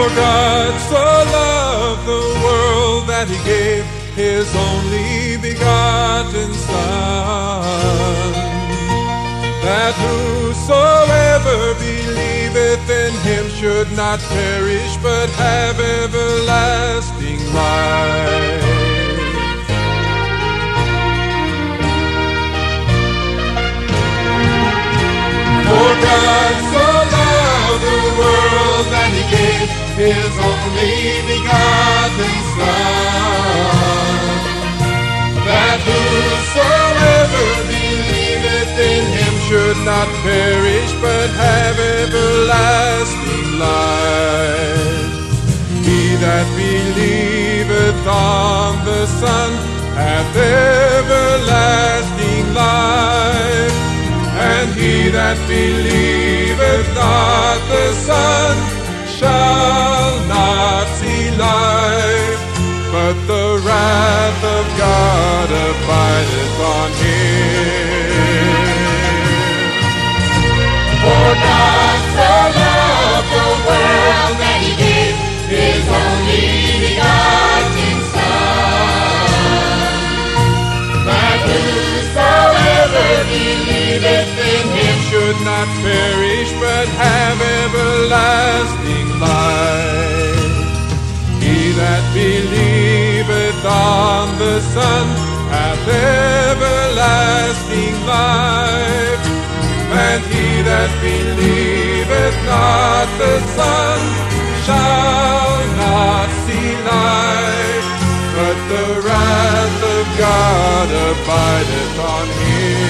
سولہ اکٹوبر سو لاتو سوتے نات وشپ گیر پلیب داگ سنب لا گی رلیب کاپ سن کھ وش ہے سنتی سن سیلا سلاد گار پر سامنے